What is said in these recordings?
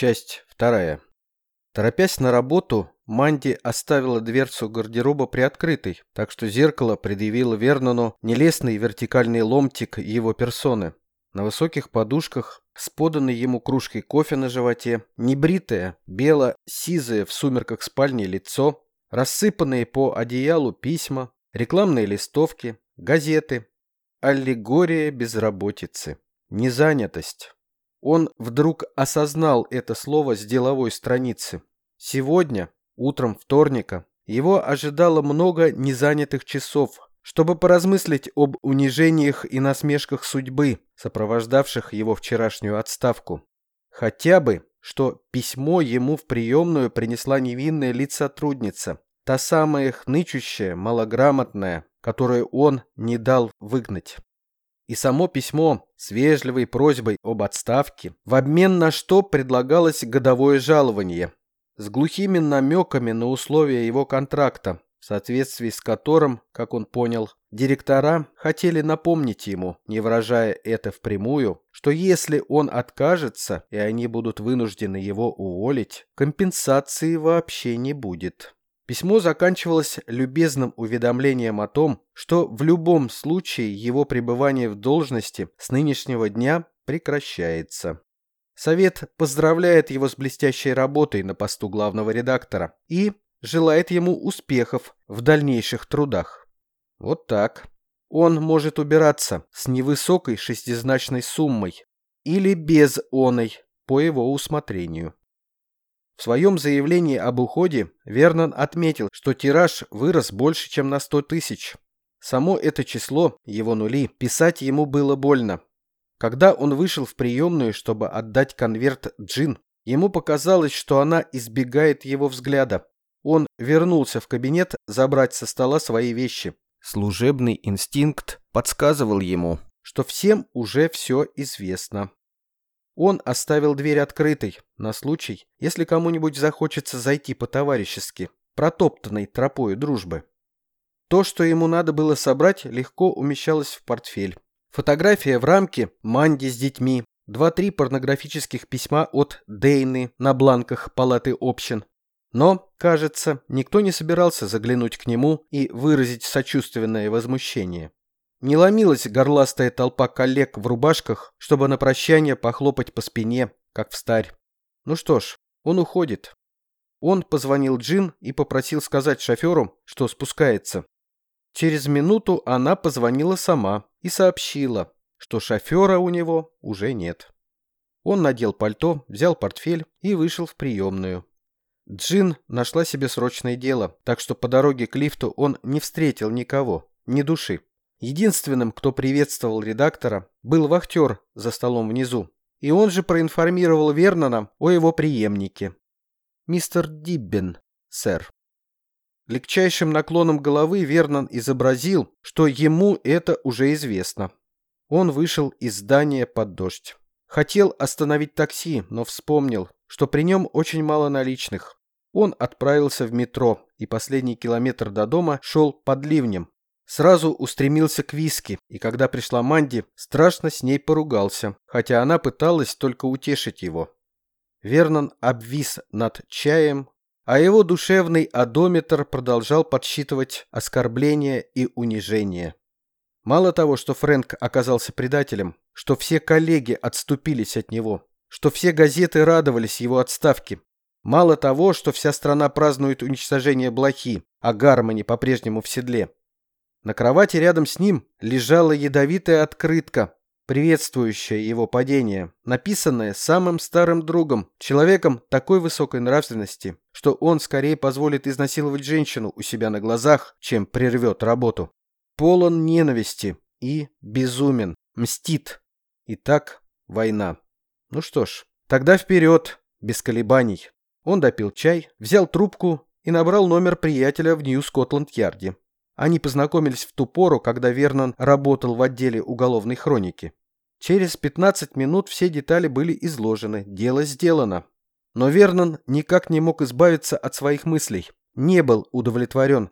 Часть вторая. Торопясь на работу, Манди оставила дверцу гардероба приоткрытой, так что зеркало предъявило Вернону нелестный вертикальный ломтик его персоны. На высоких подушках, с поданной ему кружкой кофе на животе, небритое, бело-сизое в сумерках спальни лицо, рассыпанные по одеялу письма, рекламные листовки, газеты, аллегория безработицы, незанятость. Он вдруг осознал это слово с деловой страницы. Сегодня, утром вторника, его ожидало много незанятых часов, чтобы поразмыслить об унижениях и насмешках судьбы, сопровождавших его вчерашнюю отставку. Хотя бы, что письмо ему в приемную принесла невинная лиц-сотрудница, та самая хнычущая, малограмотная, которую он не дал выгнать. И само письмо с вежливой просьбой об отставке, в обмен на что предлагалось годовое жалование, с глухими намеками на условия его контракта, в соответствии с которым, как он понял, директора хотели напомнить ему, не выражая это впрямую, что если он откажется и они будут вынуждены его уволить, компенсации вообще не будет. Письмо заканчивалось любезным уведомлением о том, что в любом случае его пребывание в должности с нынешнего дня прекращается. Совет поздравляет его с блестящей работой на посту главного редактора и желает ему успехов в дальнейших трудах. Вот так. Он может убираться с невысокой шестизначной суммой или без оной по его усмотрению. В своем заявлении об уходе Вернон отметил, что тираж вырос больше, чем на 100 тысяч. Само это число, его нули, писать ему было больно. Когда он вышел в приемную, чтобы отдать конверт Джин, ему показалось, что она избегает его взгляда. Он вернулся в кабинет забрать со стола свои вещи. Служебный инстинкт подсказывал ему, что всем уже все известно. Он оставил дверь открытой, на случай, если кому-нибудь захочется зайти по-товарищески, протоптанной тропою дружбы. То, что ему надо было собрать, легко умещалось в портфель. Фотография в рамке, Манди с детьми, два-три порнографических письма от Дейны на бланках палаты общин. Но, кажется, никто не собирался заглянуть к нему и выразить сочувственное возмущение. Не ломилась горластая толпа коллег в рубашках, чтобы на прощание похлопать по спине, как в старь. Ну что ж, он уходит. Он позвонил Джин и попросил сказать шоферу, что спускается. Через минуту она позвонила сама и сообщила, что шофера у него уже нет. Он надел пальто, взял портфель и вышел в приемную. Джин нашла себе срочное дело, так что по дороге к лифту он не встретил никого, ни души. Единственным, кто приветствовал редактора, был вахтер за столом внизу, и он же проинформировал Вернона о его преемнике. «Мистер Диббен, сэр». Легчайшим наклоном головы Вернон изобразил, что ему это уже известно. Он вышел из здания под дождь. Хотел остановить такси, но вспомнил, что при нем очень мало наличных. Он отправился в метро, и последний километр до дома шел под ливнем, Сразу устремился к виски, и когда пришла Манди, страшно с ней поругался, хотя она пыталась только утешить его. Вернон обвис над чаем, а его душевный одометр продолжал подсчитывать оскорбления и унижения. Мало того, что Фрэнк оказался предателем, что все коллеги отступились от него, что все газеты радовались его отставке, мало того, что вся страна празднует уничтожение Блохи, а Гармони по-прежнему в седле, на кровати рядом с ним лежала ядовитая открытка, приветствующая его падение, написанная самым старым другом, человеком такой высокой нравственности, что он скорее позволит изнасиловать женщину у себя на глазах, чем прервет работу. Полон ненависти и безумен, мстит. И так война. Ну что ж, тогда вперед, без колебаний. Он допил чай, взял трубку и набрал номер приятеля в Нью-Скотланд-Ярде. Они познакомились в ту пору, когда Вернон работал в отделе уголовной хроники. Через 15 минут все детали были изложены, дело сделано. Но Вернон никак не мог избавиться от своих мыслей, не был удовлетворен.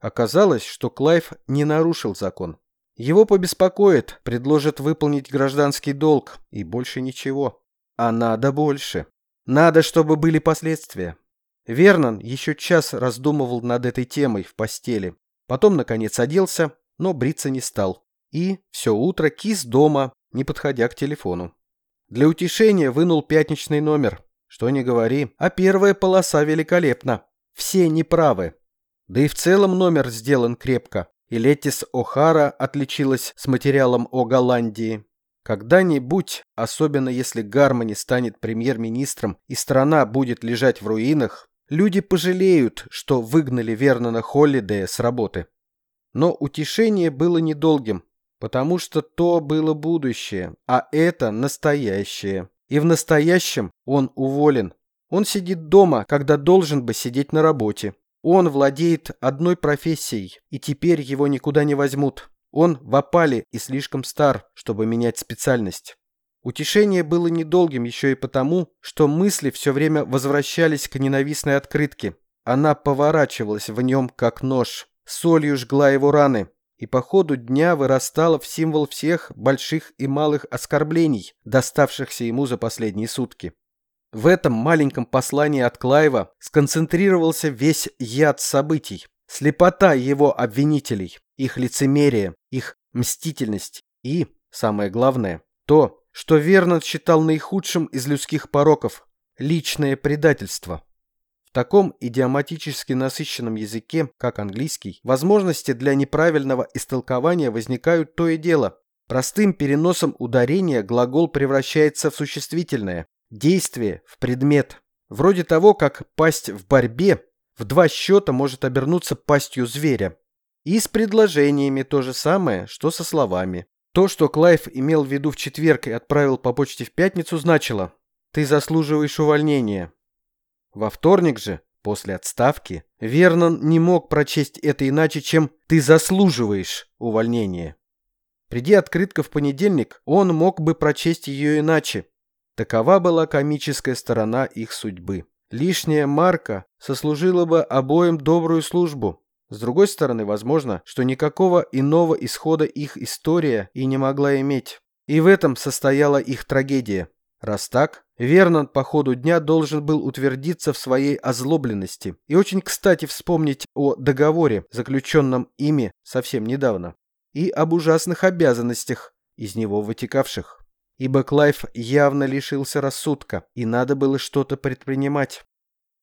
Оказалось, что Клайв не нарушил закон. Его побеспокоит, предложат выполнить гражданский долг, и больше ничего. А надо больше. Надо, чтобы были последствия. Вернон еще час раздумывал над этой темой в постели. Потом, наконец, оделся, но бриться не стал. И все утро кис дома, не подходя к телефону. Для утешения вынул пятничный номер. Что не говори, а первая полоса великолепна. Все неправы. Да и в целом номер сделан крепко. И Летис О'Хара отличилась с материалом о Голландии. Когда-нибудь, особенно если Гармони станет премьер-министром и страна будет лежать в руинах, люди пожалеют, что выгнали Вернона Холлидея с работы. Но утешение было недолгим, потому что то было будущее, а это настоящее. И в настоящем он уволен. Он сидит дома, когда должен бы сидеть на работе. Он владеет одной профессией, и теперь его никуда не возьмут. Он в опале и слишком стар, чтобы менять специальность. Утешение было недолгим еще и потому, что мысли все время возвращались к ненавистной открытке. Она поворачивалась в нем, как нож, солью жгла его раны, и по ходу дня вырастала в символ всех больших и малых оскорблений, доставшихся ему за последние сутки. В этом маленьком послании от Клайва сконцентрировался весь яд событий, слепота его обвинителей, их лицемерие, их мстительность и, самое главное, то, что Вернон считал наихудшим из людских пороков – личное предательство. В таком идиоматически насыщенном языке, как английский, возможности для неправильного истолкования возникают то и дело. Простым переносом ударения глагол превращается в существительное, действие – в предмет. Вроде того, как пасть в борьбе в два счета может обернуться пастью зверя. И с предложениями то же самое, что со словами. То, что Клайв имел в виду в четверг и отправил по почте в пятницу, значило «ты заслуживаешь увольнения». Во вторник же, после отставки, Вернон не мог прочесть это иначе, чем «ты заслуживаешь увольнения». Приди открытка в понедельник, он мог бы прочесть ее иначе. Такова была комическая сторона их судьбы. Лишняя марка сослужила бы обоим добрую службу. С другой стороны, возможно, что никакого иного исхода их история и не могла иметь. И в этом состояла их трагедия. Раз так, Вернон по ходу дня должен был утвердиться в своей озлобленности и очень кстати вспомнить о договоре, заключенном ими совсем недавно, и об ужасных обязанностях, из него вытекавших. Ибо Клайв явно лишился рассудка, и надо было что-то предпринимать.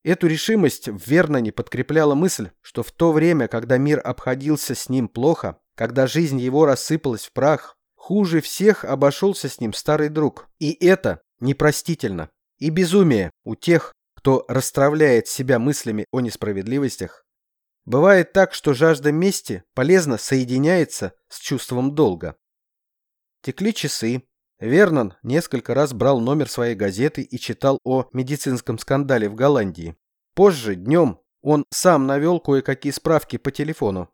Эту решимость верно не подкрепляла мысль, что в то время, когда мир обходился с ним плохо, когда жизнь его рассыпалась в прах, хуже всех обошелся с ним старый друг. И это непростительно. И безумие у тех, кто расстравляет себя мыслями о несправедливостях. Бывает так, что жажда мести полезно соединяется с чувством долга. Текли часы, Вернон несколько раз брал номер своей газеты и читал о медицинском скандале в Голландии. Позже, днем, он сам навел кое-какие справки по телефону.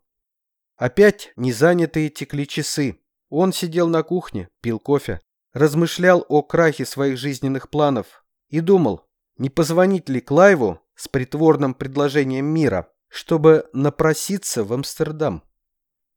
Опять незанятые текли часы. Он сидел на кухне, пил кофе, размышлял о крахе своих жизненных планов и думал, не позвонить ли Клайву с притворным предложением мира, чтобы напроситься в Амстердам.